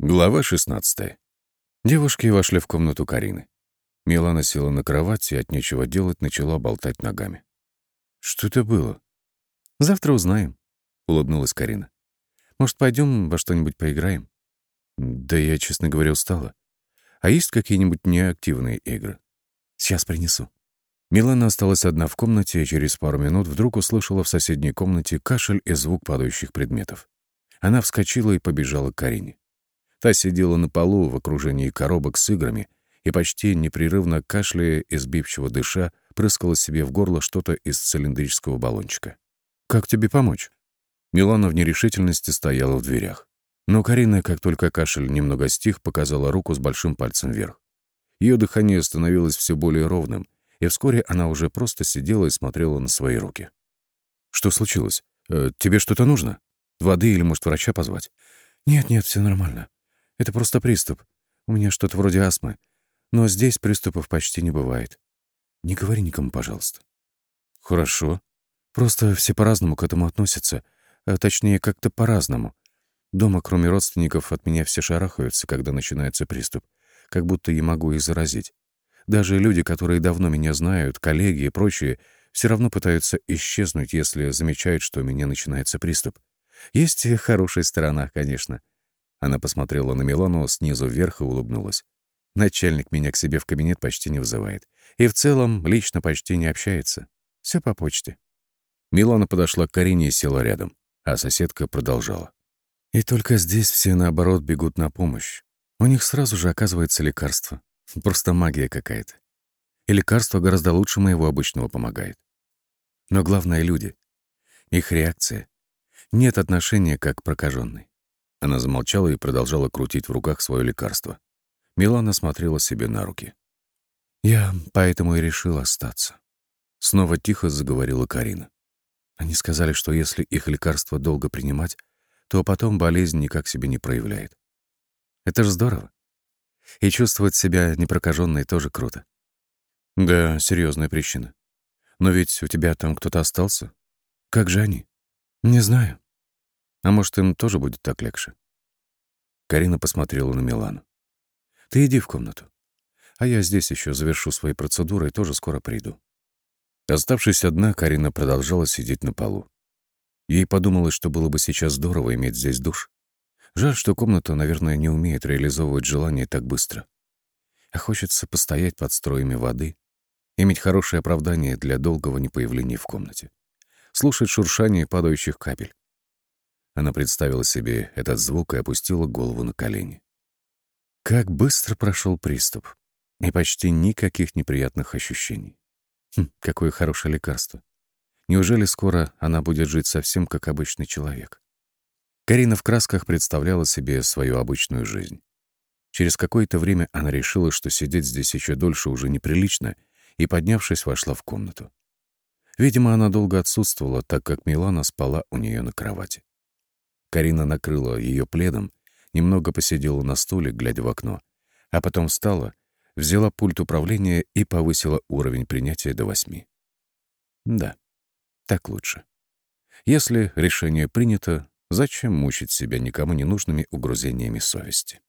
Глава 16. Девушки вошли в комнату Карины. Милана села на кровать и от нечего делать начала болтать ногами. «Что это было?» «Завтра узнаем», — улыбнулась Карина. «Может, пойдем во что-нибудь поиграем?» «Да я, честно говоря, устала. А есть какие-нибудь неактивные игры?» «Сейчас принесу». Милана осталась одна в комнате и через пару минут вдруг услышала в соседней комнате кашель и звук падающих предметов. Она вскочила и побежала к Карине. Та сидела на полу в окружении коробок с играми и почти непрерывно кашляя и сбивчиво дыша, прыскала себе в горло что-то из цилиндрического баллончика. «Как тебе помочь?» Милана в нерешительности стояла в дверях. Но Карина, как только кашель немного стих, показала руку с большим пальцем вверх. Ее дыхание становилось все более ровным, и вскоре она уже просто сидела и смотрела на свои руки. «Что случилось? Э, тебе что-то нужно? Воды или, может, врача позвать?» «Нет-нет, все нормально. Это просто приступ. У меня что-то вроде астмы. Но здесь приступов почти не бывает. Не говори никому, пожалуйста. Хорошо. Просто все по-разному к этому относятся. А точнее, как-то по-разному. Дома, кроме родственников, от меня все шарахаются, когда начинается приступ. Как будто я могу их заразить. Даже люди, которые давно меня знают, коллеги и прочие, все равно пытаются исчезнуть, если замечают, что у меня начинается приступ. Есть и хорошая сторона, конечно. Она посмотрела на Милану снизу вверх и улыбнулась. Начальник меня к себе в кабинет почти не вызывает. И в целом лично почти не общается. Все по почте. Милана подошла к Карине и села рядом, а соседка продолжала. И только здесь все, наоборот, бегут на помощь. У них сразу же оказывается лекарство. Просто магия какая-то. И лекарство гораздо лучше моего обычного помогает. Но главное — люди. Их реакция. Нет отношения как к прокаженной. Она замолчала и продолжала крутить в руках свое лекарство. Милана смотрела себе на руки. «Я поэтому и решила остаться». Снова тихо заговорила Карина. Они сказали, что если их лекарство долго принимать, то потом болезнь никак себе не проявляет. Это же здорово. И чувствовать себя непрокаженной тоже круто. Да, серьезная причина. Но ведь у тебя там кто-то остался. Как же они? Не знаю. А может, им тоже будет так легче? Карина посмотрела на Милану. «Ты иди в комнату. А я здесь еще завершу свои процедуры и тоже скоро приду». Оставшись одна, Карина продолжала сидеть на полу. Ей подумалось, что было бы сейчас здорово иметь здесь душ. Жаль, что комната, наверное, не умеет реализовывать желание так быстро. А хочется постоять под строями воды, иметь хорошее оправдание для долгого непоявления в комнате, слушать шуршание падающих капель, она представила себе этот звук и опустила голову на колени. Как быстро прошел приступ. И почти никаких неприятных ощущений. Хм, какое хорошее лекарство. Неужели скоро она будет жить совсем как обычный человек? Карина в красках представляла себе свою обычную жизнь. Через какое-то время она решила, что сидеть здесь еще дольше уже неприлично, и, поднявшись, вошла в комнату. Видимо, она долго отсутствовала, так как Милана спала у нее на кровати. Карина накрыла ее пледом, немного посидела на стуле, глядя в окно, а потом встала, взяла пульт управления и повысила уровень принятия до восьми. Да, так лучше. Если решение принято, зачем мучить себя никому ненужными угрызениями совести?